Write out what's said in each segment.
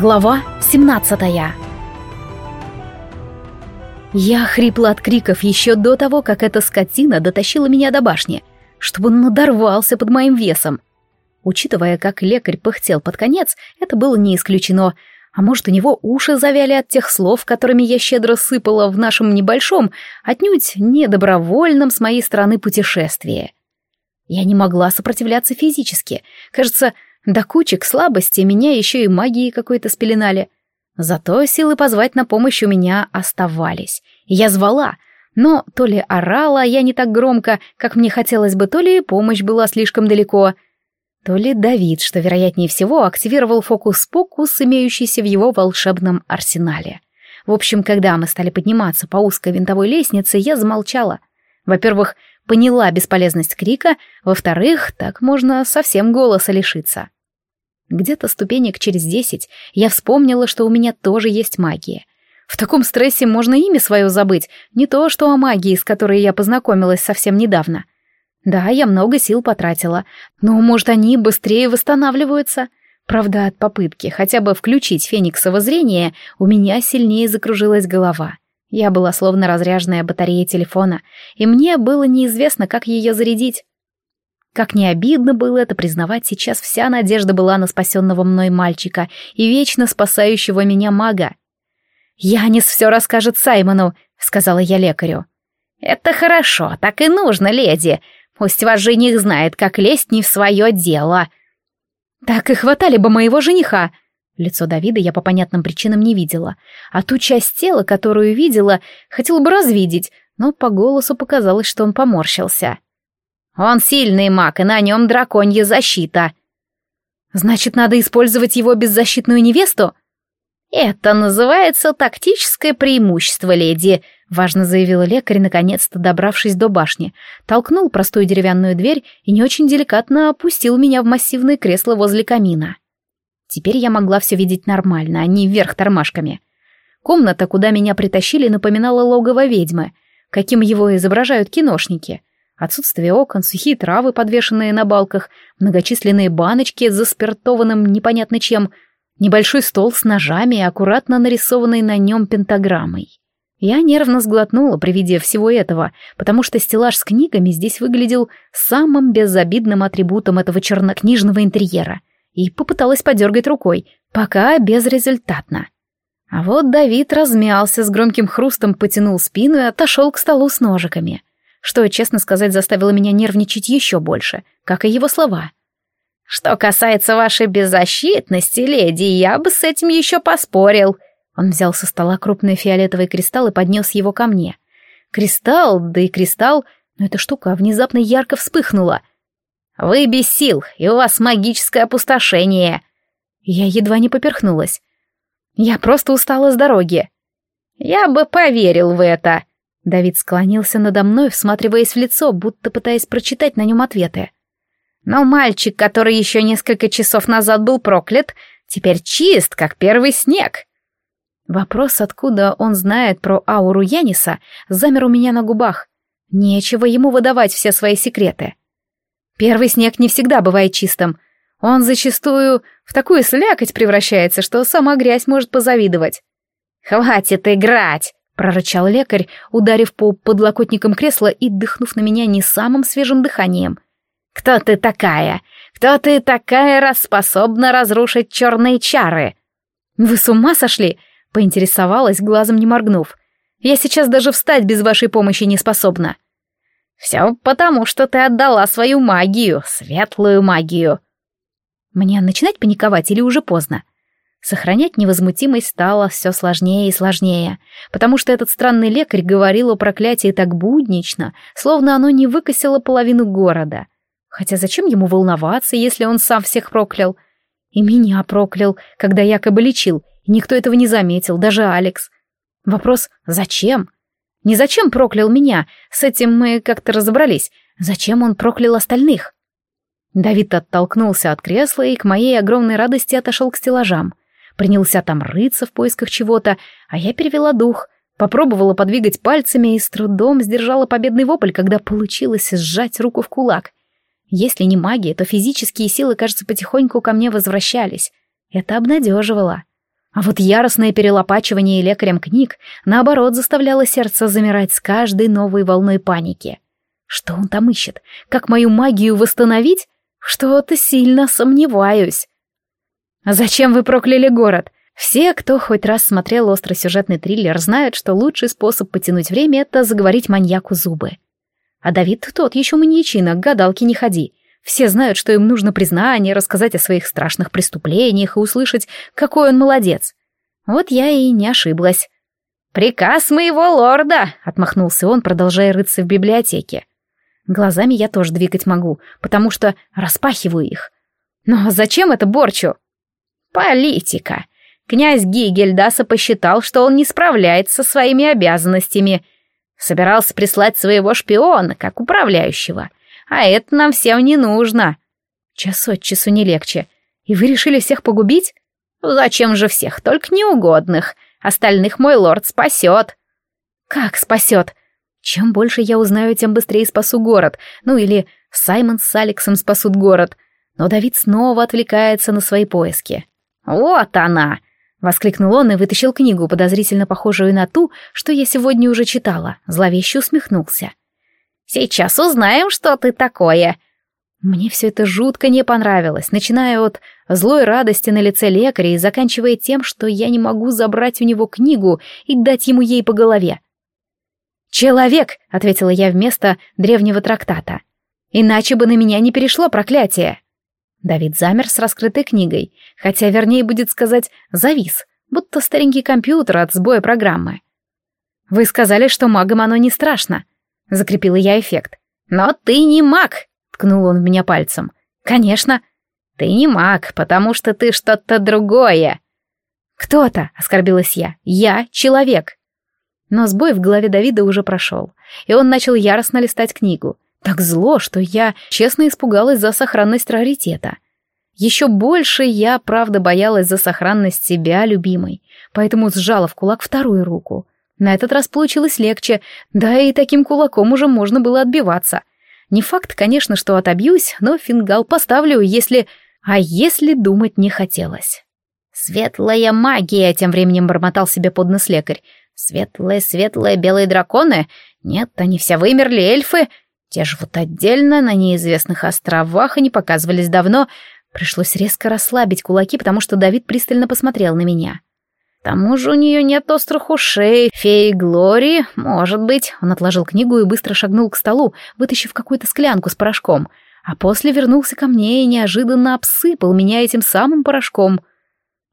Глава 17 Я хрипла от криков еще до того, как эта скотина дотащила меня до башни, чтобы он надорвался под моим весом. Учитывая, как лекарь пыхтел под конец, это было не исключено. А может, у него уши завяли от тех слов, которыми я щедро сыпала в нашем небольшом, отнюдь недобровольном с моей стороны путешествии. Я не могла сопротивляться физически. Кажется, до кучек слабости меня еще и магией какой-то спеленали. Зато силы позвать на помощь у меня оставались. Я звала, но то ли орала я не так громко, как мне хотелось бы, то ли помощь была слишком далеко, то ли Давид, что вероятнее всего активировал фокус-покус, имеющийся в его волшебном арсенале. В общем, когда мы стали подниматься по узкой винтовой лестнице, я замолчала. Во-первых, поняла бесполезность крика, во-вторых, так можно совсем голоса лишиться. Где-то ступенек через десять я вспомнила, что у меня тоже есть магия. В таком стрессе можно имя свое забыть, не то что о магии, с которой я познакомилась совсем недавно. Да, я много сил потратила, но, может, они быстрее восстанавливаются. Правда, от попытки хотя бы включить фениксово зрение у меня сильнее закружилась голова. Я была словно разряженная батарея телефона, и мне было неизвестно, как ее зарядить. Как не обидно было это признавать, сейчас вся надежда была на спасенного мной мальчика и вечно спасающего меня мага. «Янис все расскажет Саймону», — сказала я лекарю. «Это хорошо, так и нужно, леди. Пусть ваш жених знает, как лезть не в свое дело». «Так и хватали бы моего жениха», Лицо Давида я по понятным причинам не видела, а ту часть тела, которую видела, хотела бы развидеть, но по голосу показалось, что он поморщился. «Он сильный маг, и на нем драконья защита». «Значит, надо использовать его беззащитную невесту?» «Это называется тактическое преимущество, леди», — важно заявил лекарь, наконец-то добравшись до башни. Толкнул простую деревянную дверь и не очень деликатно опустил меня в массивное кресло возле камина. Теперь я могла все видеть нормально, а не вверх тормашками. Комната, куда меня притащили, напоминала логово ведьмы, каким его изображают киношники. Отсутствие окон, сухие травы, подвешенные на балках, многочисленные баночки с заспиртованным непонятно чем, небольшой стол с ножами и аккуратно нарисованной на нем пентаграммой. Я нервно сглотнула при виде всего этого, потому что стеллаж с книгами здесь выглядел самым безобидным атрибутом этого чернокнижного интерьера — и попыталась подергать рукой, пока безрезультатно. А вот Давид размялся, с громким хрустом потянул спину и отошел к столу с ножиками, что, честно сказать, заставило меня нервничать еще больше, как и его слова. «Что касается вашей беззащитности, леди, я бы с этим еще поспорил». Он взял со стола крупный фиолетовый кристалл и поднес его ко мне. Кристалл, да и кристалл, но эта штука внезапно ярко вспыхнула — вы без сил, и у вас магическое опустошение. Я едва не поперхнулась. Я просто устала с дороги. Я бы поверил в это. Давид склонился надо мной, всматриваясь в лицо, будто пытаясь прочитать на нем ответы. Но мальчик, который еще несколько часов назад был проклят, теперь чист, как первый снег. Вопрос, откуда он знает про ауру Яниса, замер у меня на губах. Нечего ему выдавать все свои секреты. Первый снег не всегда бывает чистым. Он зачастую в такую слякоть превращается, что сама грязь может позавидовать. «Хватит играть!» — прорычал лекарь, ударив по подлокотникам кресла и дыхнув на меня не самым свежим дыханием. «Кто ты такая? Кто ты такая, раз способна разрушить черные чары?» «Вы с ума сошли?» — поинтересовалась, глазом не моргнув. «Я сейчас даже встать без вашей помощи не способна». Все потому, что ты отдала свою магию, светлую магию. Мне начинать паниковать или уже поздно? Сохранять невозмутимость стало все сложнее и сложнее, потому что этот странный лекарь говорил о проклятии так буднично, словно оно не выкосило половину города. Хотя зачем ему волноваться, если он сам всех проклял? И меня проклял, когда якобы лечил, и никто этого не заметил, даже Алекс. Вопрос «Зачем?» Не зачем проклял меня, с этим мы как-то разобрались. Зачем он проклял остальных? Давид оттолкнулся от кресла и к моей огромной радости отошел к стеллажам. Принялся там рыться в поисках чего-то, а я перевела дух, попробовала подвигать пальцами и с трудом сдержала победный вопль, когда получилось сжать руку в кулак. Если не магия, то физические силы, кажется, потихоньку ко мне возвращались. Это обнадеживало. А вот яростное перелопачивание лекарем книг, наоборот, заставляло сердце замирать с каждой новой волной паники. Что он там ищет? Как мою магию восстановить? Что-то сильно сомневаюсь. А зачем вы прокляли город? Все, кто хоть раз смотрел остросюжетный триллер, знают, что лучший способ потянуть время — это заговорить маньяку зубы. А Давид тот еще маньячина, к гадалке не ходи. Все знают, что им нужно признание, рассказать о своих страшных преступлениях и услышать, какой он молодец. Вот я и не ошиблась. «Приказ моего лорда!» — отмахнулся он, продолжая рыться в библиотеке. Глазами я тоже двигать могу, потому что распахиваю их. Но зачем это Борчу? Политика. Князь Гигельдаса посчитал, что он не справляется со своими обязанностями. Собирался прислать своего шпиона, как управляющего. А это нам всем не нужно. Час от часу не легче. И вы решили всех погубить? Зачем же всех, только неугодных. Остальных мой лорд спасет. Как спасет? Чем больше я узнаю, тем быстрее спасу город. Ну или Саймон с Алексом спасут город. Но Давид снова отвлекается на свои поиски. «Вот она!» — воскликнул он и вытащил книгу, подозрительно похожую на ту, что я сегодня уже читала. Зловеще усмехнулся. «Сейчас узнаем, что ты такое!» Мне все это жутко не понравилось, начиная от злой радости на лице лекаря и заканчивая тем, что я не могу забрать у него книгу и дать ему ей по голове. «Человек!» — ответила я вместо древнего трактата. «Иначе бы на меня не перешло проклятие!» Давид замер с раскрытой книгой, хотя вернее будет сказать «завис», будто старенький компьютер от сбоя программы. «Вы сказали, что магам оно не страшно», — закрепила я эффект. «Но ты не маг!» — ткнул он в меня пальцем. «Конечно!» «Ты не маг, потому что ты что-то другое!» «Кто-то!» — оскорбилась я. «Я человек!» Но сбой в голове Давида уже прошел, и он начал яростно листать книгу. Так зло, что я честно испугалась за сохранность раритета. Еще больше я, правда, боялась за сохранность себя, любимой, поэтому сжала в кулак вторую руку. На этот раз получилось легче, да и таким кулаком уже можно было отбиваться. Не факт, конечно, что отобьюсь, но фингал поставлю, если... А если думать не хотелось? «Светлая магия!» — тем временем бормотал себе под нос лекарь. Светлые, светлые белые драконы? Нет, они все вымерли, эльфы. Те живут отдельно, на неизвестных островах и не показывались давно. Пришлось резко расслабить кулаки, потому что Давид пристально посмотрел на меня. К тому же у нее нет острых ушей. Феи Глории, может быть. Он отложил книгу и быстро шагнул к столу, вытащив какую-то склянку с порошком. А после вернулся ко мне и неожиданно обсыпал меня этим самым порошком.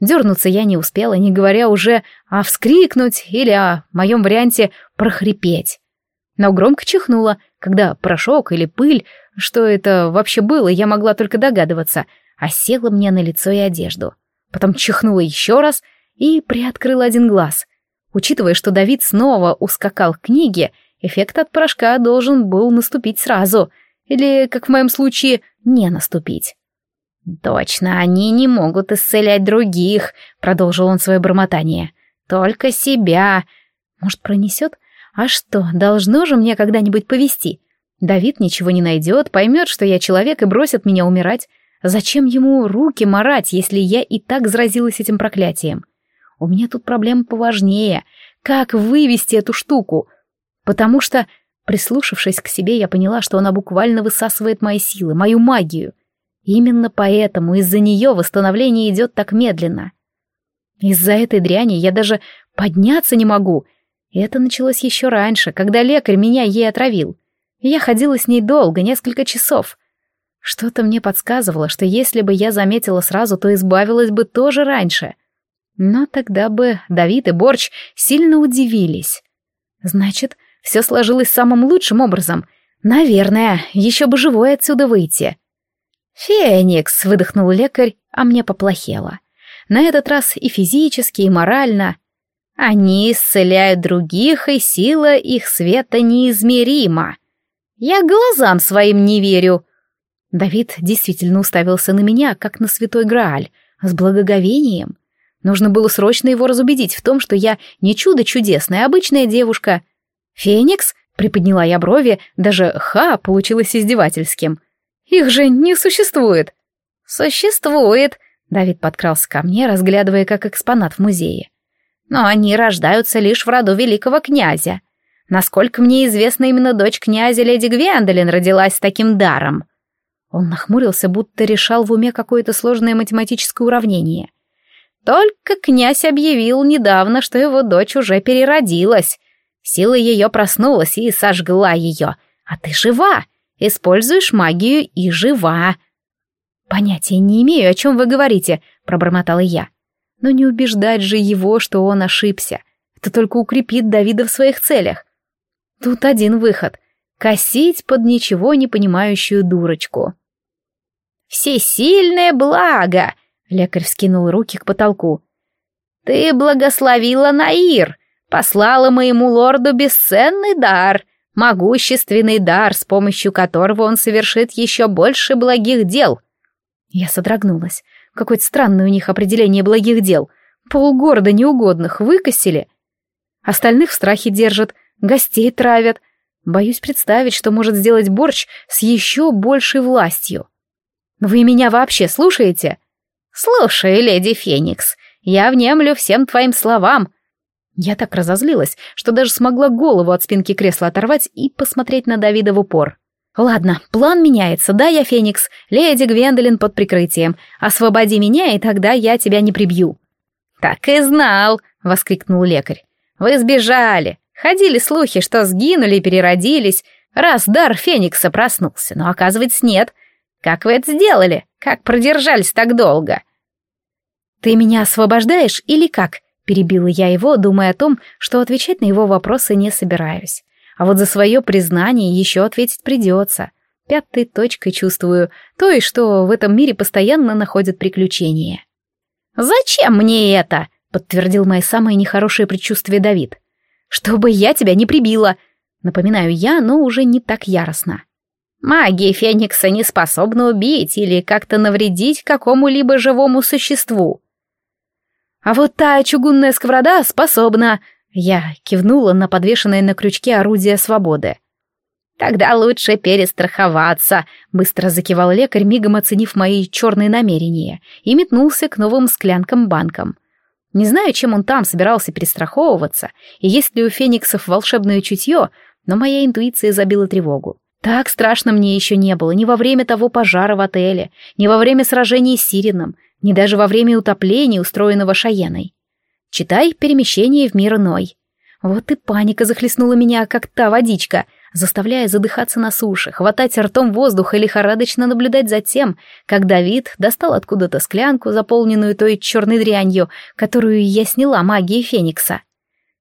Дернуться я не успела, не говоря уже о вскрикнуть или о моем варианте прохрипеть. Но громко чихнула, когда порошок или пыль, что это вообще было, я могла только догадываться, осела мне на лицо и одежду. Потом чихнула еще раз и приоткрыла один глаз. Учитывая, что Давид снова ускакал к книге, эффект от порошка должен был наступить сразу, или, как в моем случае, не наступить. «Точно, они не могут исцелять других», — продолжил он свое бормотание. «Только себя. Может, пронесет? А что, должно же мне когда-нибудь повести? Давид ничего не найдет, поймет, что я человек и бросит меня умирать. Зачем ему руки марать, если я и так заразилась этим проклятием? У меня тут проблема поважнее. Как вывести эту штуку? Потому что, прислушавшись к себе, я поняла, что она буквально высасывает мои силы, мою магию — Именно поэтому из-за нее восстановление идет так медленно. Из-за этой дряни я даже подняться не могу. И это началось еще раньше, когда лекарь меня ей отравил. Я ходила с ней долго, несколько часов. Что-то мне подсказывало, что если бы я заметила сразу, то избавилась бы тоже раньше. Но тогда бы Давид и Борч сильно удивились. Значит, все сложилось самым лучшим образом. Наверное, еще бы живой отсюда выйти. «Феникс!» — выдохнул лекарь, а мне поплохело. На этот раз и физически, и морально. Они исцеляют других, и сила их света неизмерима. Я глазам своим не верю. Давид действительно уставился на меня, как на святой Грааль, с благоговением. Нужно было срочно его разубедить в том, что я не чудо чудесная, обычная девушка. «Феникс?» — приподняла я брови, даже «ха» получилось издевательским — их же не существует. Существует. Давид подкрался ко мне, разглядывая как экспонат в музее. «Но они рождаются лишь в роду великого князя. Насколько мне известно, именно дочь князя леди Гвендолин родилась с таким даром». Он нахмурился, будто решал в уме какое-то сложное математическое уравнение. Только князь объявил недавно, что его дочь уже переродилась. Сила ее проснулась и сожгла ее. А ты жива, используешь магию и жива. «Понятия не имею, о чем вы говорите», — пробормотала я. «Но не убеждать же его, что он ошибся. Это только укрепит Давида в своих целях. Тут один выход — косить под ничего не понимающую дурочку». «Всесильное благо!» — лекарь вскинул руки к потолку. «Ты благословила Наир, послала моему лорду бесценный дар, могущественный дар, с помощью которого он совершит еще больше благих дел. Я содрогнулась. Какое-то странное у них определение благих дел. Полгорода неугодных выкосили. Остальных в страхе держат, гостей травят. Боюсь представить, что может сделать борщ с еще большей властью. Вы меня вообще слушаете? Слушаю, леди Феникс. Я внемлю всем твоим словам. Я так разозлилась, что даже смогла голову от спинки кресла оторвать и посмотреть на Давида в упор. «Ладно, план меняется, да, я Феникс, леди Гвендолин под прикрытием. Освободи меня, и тогда я тебя не прибью». «Так и знал!» — воскликнул лекарь. «Вы сбежали. Ходили слухи, что сгинули и переродились, раз дар Феникса проснулся, но оказывается нет. Как вы это сделали? Как продержались так долго?» «Ты меня освобождаешь или как?» — перебила я его, думая о том, что отвечать на его вопросы не собираюсь. А вот за свое признание еще ответить придется. Пятой точкой чувствую той, что в этом мире постоянно находят приключения. «Зачем мне это?» — подтвердил мои самые нехорошие предчувствия Давид. «Чтобы я тебя не прибила!» Напоминаю я, но уже не так яростно. Магия Феникса не способна убить или как-то навредить какому-либо живому существу. А вот та чугунная сковорода способна, я кивнула на подвешенное на крючке орудие свободы. «Тогда лучше перестраховаться», — быстро закивал лекарь, мигом оценив мои черные намерения, и метнулся к новым склянкам-банкам. Не знаю, чем он там собирался перестраховываться, и есть ли у фениксов волшебное чутье, но моя интуиция забила тревогу. Так страшно мне еще не было ни во время того пожара в отеле, ни во время сражений с Сирином, ни даже во время утопления, устроенного Шаеной. Читай «Перемещение в мир иной». Вот и паника захлестнула меня, как та водичка, заставляя задыхаться на суше, хватать ртом воздух и лихорадочно наблюдать за тем, как Давид достал откуда-то склянку, заполненную той черной дрянью, которую я сняла магией Феникса.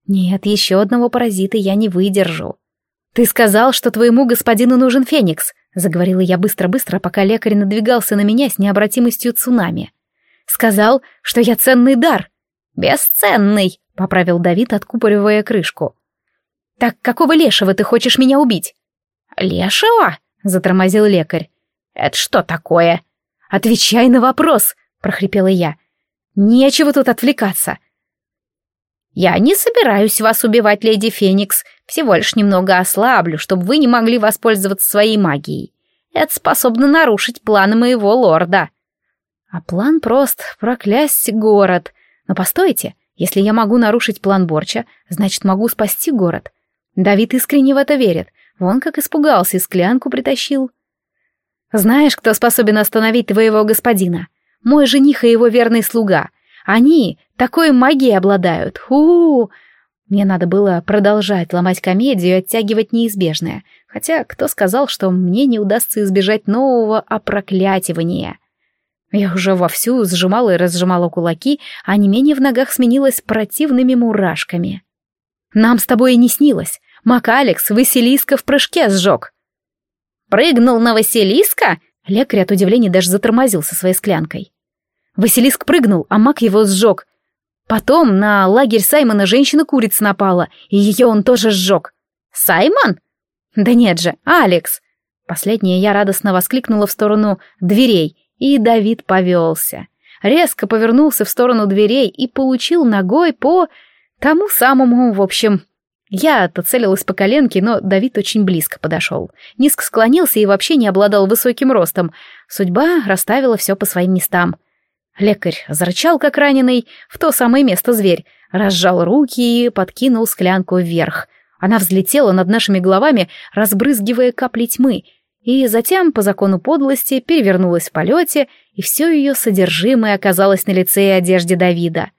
Нет, еще одного паразита я не выдержу. «Ты сказал, что твоему господину нужен Феникс», — заговорила я быстро-быстро, пока лекарь надвигался на меня с необратимостью цунами. «Сказал, что я ценный дар, «Бесценный», — поправил Давид, откупоривая крышку. «Так какого лешего ты хочешь меня убить?» «Лешего?» — затормозил лекарь. «Это что такое?» «Отвечай на вопрос!» — прохрипела я. «Нечего тут отвлекаться!» «Я не собираюсь вас убивать, леди Феникс, всего лишь немного ослаблю, чтобы вы не могли воспользоваться своей магией. Это способно нарушить планы моего лорда». А план прост — проклясть город — но постойте, если я могу нарушить план Борча, значит, могу спасти город. Давид искренне в это верит. Вон как испугался и склянку притащил. Знаешь, кто способен остановить твоего господина? Мой жених и его верный слуга. Они такой магией обладают. У, -у, -у. Мне надо было продолжать ломать комедию и оттягивать неизбежное. Хотя кто сказал, что мне не удастся избежать нового опроклятивания? Я уже вовсю сжимала и разжимала кулаки, а не менее в ногах сменилось противными мурашками. «Нам с тобой и не снилось. Мак Алекс Василиска в прыжке сжег». «Прыгнул на Василиска?» Лекарь от удивления даже затормозил со своей склянкой. Василиск прыгнул, а маг его сжег. Потом на лагерь Саймона женщина-курица напала, и ее он тоже сжег. «Саймон?» «Да нет же, Алекс!» Последнее я радостно воскликнула в сторону дверей и Давид повелся. Резко повернулся в сторону дверей и получил ногой по... тому самому, в общем... Я-то целилась по коленке, но Давид очень близко подошел. Низко склонился и вообще не обладал высоким ростом. Судьба расставила все по своим местам. Лекарь зарычал, как раненый, в то самое место зверь, разжал руки и подкинул склянку вверх. Она взлетела над нашими головами, разбрызгивая капли тьмы, и затем, по закону подлости, перевернулась в полете, и все ее содержимое оказалось на лице и одежде Давида.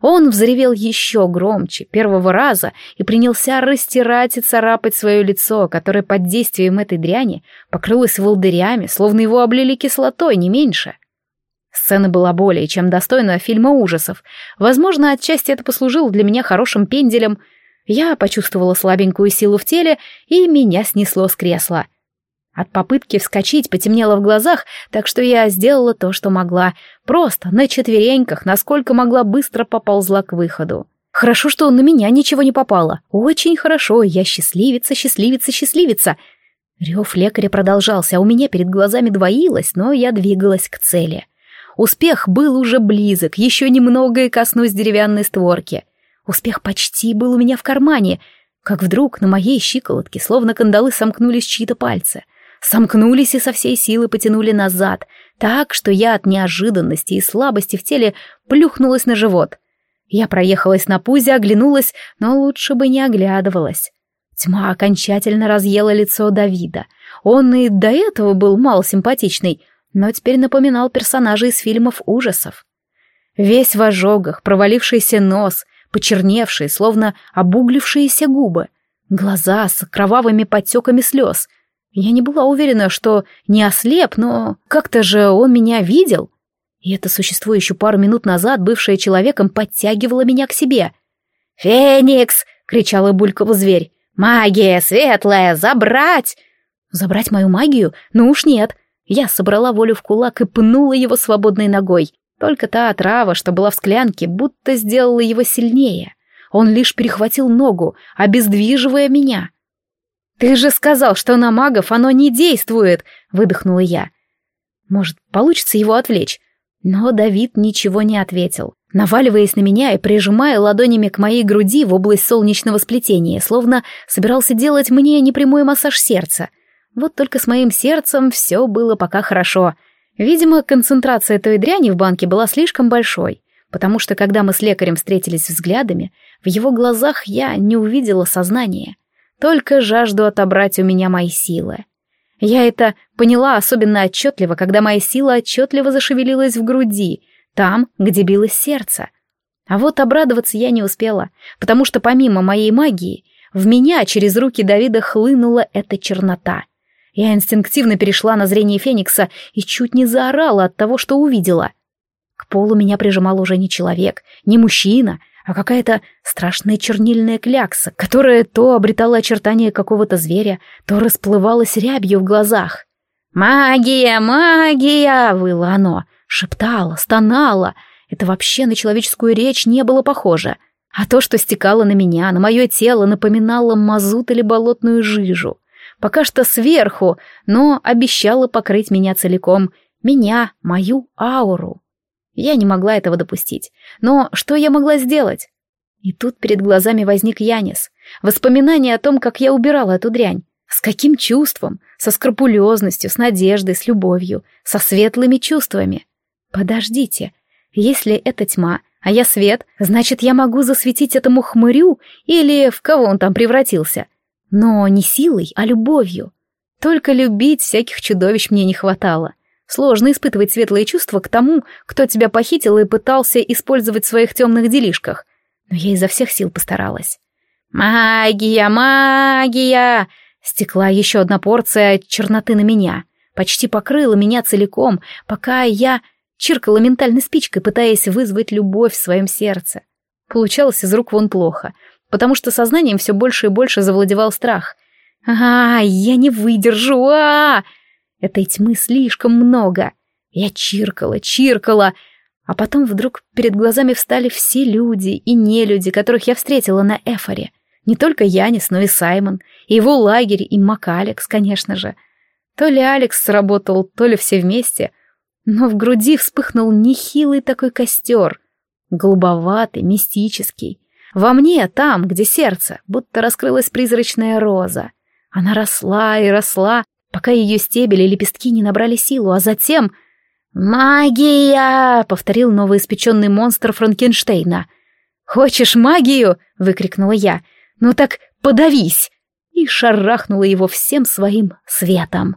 Он взревел еще громче, первого раза, и принялся растирать и царапать свое лицо, которое под действием этой дряни покрылось волдырями, словно его облили кислотой, не меньше. Сцена была более чем достойна фильма ужасов. Возможно, отчасти это послужило для меня хорошим пенделем. Я почувствовала слабенькую силу в теле, и меня снесло с кресла — от попытки вскочить потемнело в глазах, так что я сделала то, что могла. Просто, на четвереньках, насколько могла, быстро поползла к выходу. Хорошо, что на меня ничего не попало. Очень хорошо, я счастливица, счастливица, счастливица. Рев лекаря продолжался, а у меня перед глазами двоилось, но я двигалась к цели. Успех был уже близок, еще немного и коснусь деревянной створки. Успех почти был у меня в кармане, как вдруг на моей щиколотке словно кандалы сомкнулись чьи-то пальцы сомкнулись и со всей силы потянули назад, так, что я от неожиданности и слабости в теле плюхнулась на живот. Я проехалась на пузе, оглянулась, но лучше бы не оглядывалась. Тьма окончательно разъела лицо Давида. Он и до этого был мало симпатичный, но теперь напоминал персонажа из фильмов ужасов. Весь в ожогах, провалившийся нос, почерневшие, словно обуглившиеся губы, глаза с кровавыми подтеками слез — я не была уверена, что не ослеп, но как-то же он меня видел. И это существо еще пару минут назад, бывшее человеком, подтягивало меня к себе. «Феникс!» — кричал и булькал зверь. «Магия светлая! Забрать!» «Забрать мою магию? Ну уж нет!» Я собрала волю в кулак и пнула его свободной ногой. Только та отрава, что была в склянке, будто сделала его сильнее. Он лишь перехватил ногу, обездвиживая меня. «Ты же сказал, что на магов оно не действует!» — выдохнула я. «Может, получится его отвлечь?» Но Давид ничего не ответил, наваливаясь на меня и прижимая ладонями к моей груди в область солнечного сплетения, словно собирался делать мне непрямой массаж сердца. Вот только с моим сердцем все было пока хорошо. Видимо, концентрация той дряни в банке была слишком большой, потому что когда мы с лекарем встретились взглядами, в его глазах я не увидела сознания только жажду отобрать у меня мои силы. Я это поняла особенно отчетливо, когда моя сила отчетливо зашевелилась в груди, там, где билось сердце. А вот обрадоваться я не успела, потому что помимо моей магии, в меня через руки Давида хлынула эта чернота. Я инстинктивно перешла на зрение Феникса и чуть не заорала от того, что увидела. К полу меня прижимал уже не человек, не мужчина, а какая-то страшная чернильная клякса, которая то обретала очертания какого-то зверя, то расплывалась рябью в глазах. «Магия, магия!» — выло оно, шептало, стонало. Это вообще на человеческую речь не было похоже. А то, что стекало на меня, на мое тело, напоминало мазут или болотную жижу. Пока что сверху, но обещало покрыть меня целиком. Меня, мою ауру. Я не могла этого допустить. Но что я могла сделать? И тут перед глазами возник Янис. Воспоминание о том, как я убирала эту дрянь. С каким чувством? Со скрупулезностью, с надеждой, с любовью, со светлыми чувствами. Подождите, если это тьма, а я свет, значит, я могу засветить этому хмырю или в кого он там превратился. Но не силой, а любовью. Только любить всяких чудовищ мне не хватало. Сложно испытывать светлые чувства к тому, кто тебя похитил и пытался использовать в своих темных делишках. Но я изо всех сил постаралась. «Магия, магия!» Стекла еще одна порция черноты на меня. Почти покрыла меня целиком, пока я чиркала ментальной спичкой, пытаясь вызвать любовь в своем сердце. Получалось из рук вон плохо, потому что сознанием все больше и больше завладевал страх. «А, я не выдержу! а, Этой тьмы слишком много. Я чиркала, чиркала, а потом вдруг перед глазами встали все люди и нелюди, которых я встретила на Эфоре. Не только Янис, но и Саймон, и его лагерь, и Макалекс, конечно же. То ли Алекс сработал, то ли все вместе, но в груди вспыхнул нехилый такой костер, голубоватый, мистический. Во мне, там, где сердце, будто раскрылась призрачная роза. Она росла и росла, пока ее стебели и лепестки не набрали силу, а затем... «Магия!» — повторил новоиспеченный монстр Франкенштейна. «Хочешь магию?» — выкрикнула я. «Ну так подавись!» и шарахнула его всем своим светом.